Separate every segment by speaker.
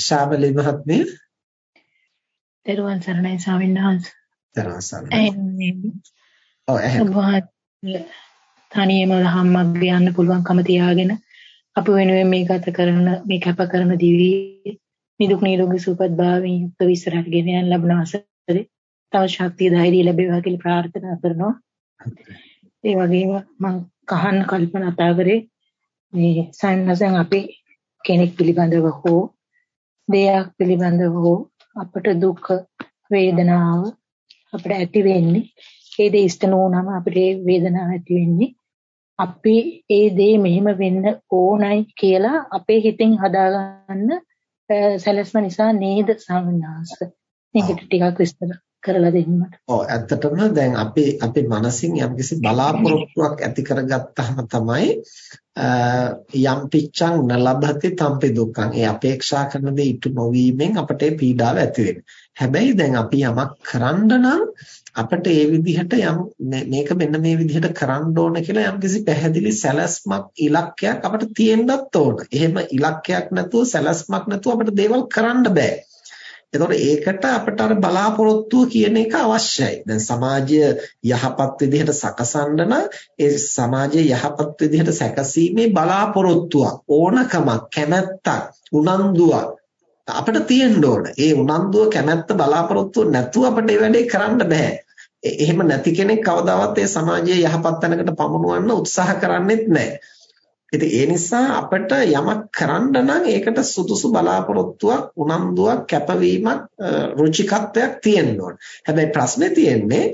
Speaker 1: ශාමලී මහත්මිය
Speaker 2: දරුවන් සරණයි ස්වාමීන් වහන්සේ.
Speaker 1: දරුවන් සරණයි. ඔව්
Speaker 2: එහෙනම්. තනියම ධම්මක් යන්න පුළුවන්කම තියාගෙන අප වෙනුවෙන් මේ ගත කරන මේ කැප කරන දිවි නිදුක් නිරෝගී සුවපත් භාවයෙන් යුක්ත විස්තරට ගෙන යන ලබන අවසරේ තව ශක්තිය ධෛර්යය ලැබේවා කියලා ප්‍රාර්ථනා කරනවා. ඒ වගේම මම කහන්න කල්පනා කරේ මේ සයන්සන් අපි කෙනෙක් පිළිබඳව හෝ දෙයක් පිළිබඳව හෝ අපට දුක් වේදනාව අපිට ඇති වෙන්නේ ඒ දේ ඉෂ්ට නොවුනම අපිට වේදනාව ඇති වෙන්නේ. අපි ඒ දේ මෙහෙම වෙන්න ඕනයි කියලා අපේ හිතෙන් හදාගන්න සැලැස්ම නිසා නේද සම්නාස මේකට ටිකක් විස්තර කරලා දෙන්න මට.
Speaker 1: ඔව් ඇත්තටම දැන් අපි අපි මනසින් යම්කිසි බලාපොරොත්තුවක් ඇති කරගත්තාම තමයි යම් පිච්ඡං නලබති තම්පි දුක්ඛං. ඒ අපේක්ෂා කරන දේ ඉටු නොවීමෙන් අපට පීඩාව ඇති වෙනවා. හැබැයි දැන් අපි යමක් කරන්න නම් අපිට ඒ විදිහට යම් මේක මෙන්න මේ විදිහට කරන්න ඕන කියලා යම්කිසි පැහැදිලි සැලැස්මක් ඉලක්කයක් අපිට තියෙන්නත් ඕන. එහෙම ඉලක්කයක් නැතුව සැලැස්මක් නැතුව අපිට දේවල් කරන්න බෑ. එතකොට ඒකට අපිට අර බලාපොරොත්තුව කියන එක අවශ්‍යයි. දැන් සමාජය යහපත් විදිහට සකසන්න නම් ඒ සමාජය යහපත් විදිහට සැකසීමේ බලාපොරොත්තුවක් ඕනකමක් කැමැත්තක් උනන්දුවක් අපිට තියෙන්න ඕන. ඒ උනන්දුව කැමැත්ත බලාපොරොත්තුව නැතුව අපිට මේ වැඩේ කරන්න බෑ. එහෙම නැති කෙනෙක් කවදාවත් ඒ සමාජයේ යහපත් තැනකට පමුණුවන්න උත්සාහ කරන්නේත් නැහැ. ඉතින් ඒ නිසා අපිට යමක් කරන්න නම් ඒකට සුදුසු බලාපොරොත්තුවක් උනන්දුවක් කැපවීමක් රුචිකත්වයක් තියෙන්න ඕන. හැබැයි ප්‍රශ්නේ තියෙන්නේ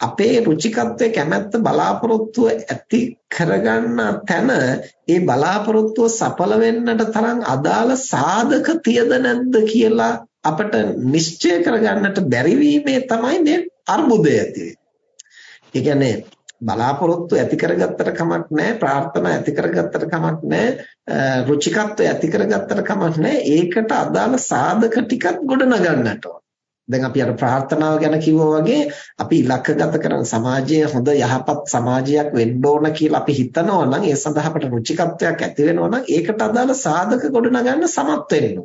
Speaker 1: අපේ රුචිකත්වයේ කැමැත්ත බලාපොරොත්තුව ඇති කරගන්න තැන ඒ බලාපොරොත්තුව සඵල වෙන්නට තරම් අදාළ සාධක තියද නැද්ද කියලා අපිට නිශ්චය කරගන්නට බැරි තමයි මේ අර්බුදය ඇති වෙන්නේ. ඒ කියන්නේ බලාපොරොත්තු ඇති කරගත්තට කමක් නැහැ ප්‍රාර්ථනා ඇති කරගත්තට කමක් නැහැ රුචිකත්වය ඇති කරගත්තට කමක් නැහැ. ඒකට අදාළ සාධක ටිකක් ගොඩනගන්නට ඕන. දැන් අපි අර ප්‍රාර්ථනාව ගැන කිව්වා වගේ අපි ඉලක්කගත කරන සමාජයේ හොඳ යහපත් සමාජයක් වෙන්න ඕන කියලා අපි හිතනවා නම් ඒ සඳහා අපට රුචිකත්වයක් ඇති වෙනවා නම් ඒකට අදාළ සාධක ගොඩනගන්න සමත් වෙන්න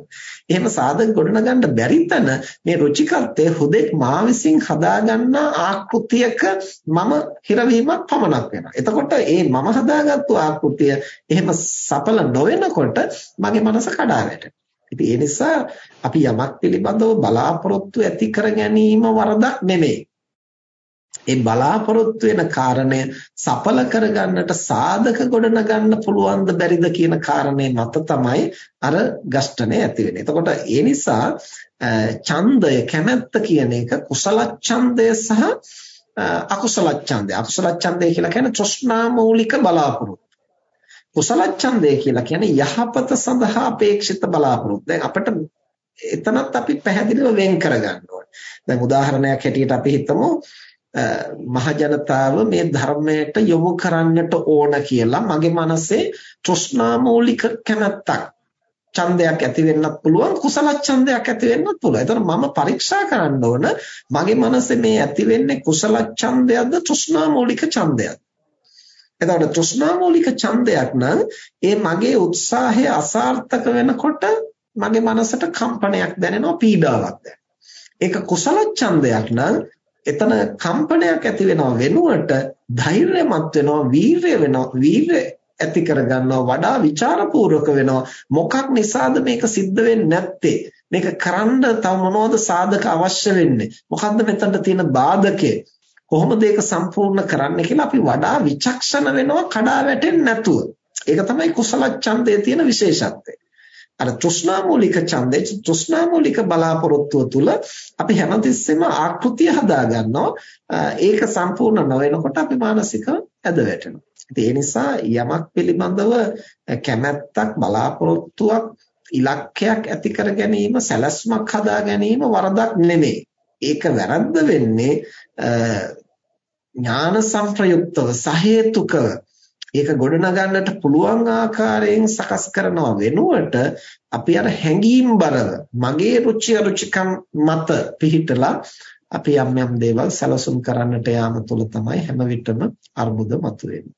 Speaker 1: එහෙම සාධක ගොඩනගන්න බැරි තැන මේ රුචිකත්වය හුදෙක් මා විසින් හදාගන්න ආකෘතියක මම හිරවීමක් පමණක් වෙනවා. එතකොට ඒ මම හදාගත්තු ආකෘතිය එහෙම සඵල නොවෙනකොට මගේ මනස කඩා වැටෙනවා. ඉතින් ඒ නිසා අපි යමක් පිළිබඳව බලාපොරොත්තු ඇති කර ගැනීම වරදක් නෙමෙයි. ඒ බලාපොරොත්තු වෙන කාරණය සඵල කරගන්නට සාධක ගොඩනගන්න පුළුවන්ද බැරිද කියන කාරණේ මත තමයි අර ගෂ්ඨනේ ඇති වෙන්නේ. එතකොට ඒ නිසා ඡන්දය කැමැත්ත කියන එක කුසල ඡන්දය සහ අකුසල ඡන්දය. අකුසල ඡන්දය කියලා කියන්නේ තෘෂ්ණා මූලික බලාපොරොත්තු. කුසල ඡන්දය කියලා කියන්නේ යහපත සඳහා අපේක්ෂිත බලාපොරොත්තු. දැන් අපිට එතනත් අපි පැහැදිලිව වෙන් කරගන්න ඕනේ. දැන් උදාහරණයක් හැටියට අපි හිතමු මහ ජනතාව මේ ධර්මයට යොමු කරන්නට ඕන කියලා මගේ මනසේ තෘෂ්ණා මූලික කැමැත්තක් ඡන්දයක් ඇති වෙන්නත් පුළුවන් කුසල ඡන්දයක් ඇති වෙන්නත් පුළුවන්. ඒතර මම පරීක්ෂා කරන්න ඕන මගේ මනසේ මේ ඇති වෙන්නේ කුසල ඡන්දයක්ද තෘෂ්ණා මූලික ඡන්දයක්ද? එතකොට තෘෂ්ණා මූලික ඡන්දයක් නම් ඒ මගේ උත්සාහය අසාර්ථක වෙනකොට මගේ මනසට කම්පනයක් දැනෙනවා පීඩාවක් ඒක කුසල ඡන්දයක් නම් එතන කම්පනයක් ඇති වෙනව වෙනුවට ධෛර්යමත් වෙනවා වීරය වෙනවා වීරය ඇති කරගන්නවා වඩා ਵਿਚාරපූර්වක වෙනවා. මොකක් නිසාද මේක සිද්ධ වෙන්නේ නැත්තේ? මේක කරන්න තව මොනවද සාධක අවශ්‍ය වෙන්නේ? මොකද්ද මෙතනට තියෙන බාධකේ කොහොමද ඒක සම්පූර්ණ කරන්න කියලා අපි වඩා විචක්ෂණ වෙනවා කඩා වැටෙන්නේ නැතුව. ඒක තමයි කුසල ඡන්දයේ තියෙන විශේෂත්වය. අර තෘෂ්ණා මූලික ඡන්දේ තෘෂ්ණා මූලික බලාපොරොත්තුව තුළ අපි හැමතිස්සෙම ආකෘතිය හදා ගන්නවා. ඒක සම්පූර්ණ නොවෙනකොට අපි මානසිකව ඇද වැටෙනවා. ඉතින් ඒ නිසා යමක් පිළිබඳව කැමැත්තක් බලාපොරොත්තුවක් ඉලක්කයක් ඇති කර ගැනීම සැලැස්මක් හදා ගැනීම වරදක් නෙමෙයි. ඒක වැරද්ද වෙන්නේ ඥාන සංප්‍රයුක්තව සහේතුකව. ඒක ගොඩනගන්නට පුළුවන් ආකාරයෙන් සකස් කරනව වෙනුවට අපි අර හැඟීම් බරව මගේ රුචි අරුචිකම් මත පිහිටලා අපි යම් යම් දේවල් සැලසුම් කරන්නට යාම තුළ තමයි හැම විටම අර්බුද මතුවෙන්නේ.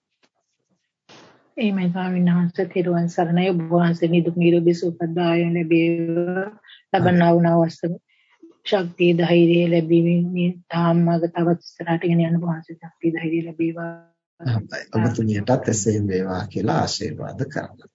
Speaker 2: එහෙමයි ස්වාමීන් වහන්සේ තිරුවන් සරණයි. ඔබ වහන්සේ නිදුක් නිරෝගී සුවපත් භාවය ලැබේවා. ලබන්නා වූ අවස්ථාව ශක්තිය ධෛර්යය ලැබීමේ මේ ධම්මග තවත් ඉස්සරහට ගෙන යන වහන්සේ ශක්තිය ධෛර්යය ලැබේවා.
Speaker 1: ඔබතුමියටත් එසේම වේවා කියලා ආශිර්වාද කරනවා.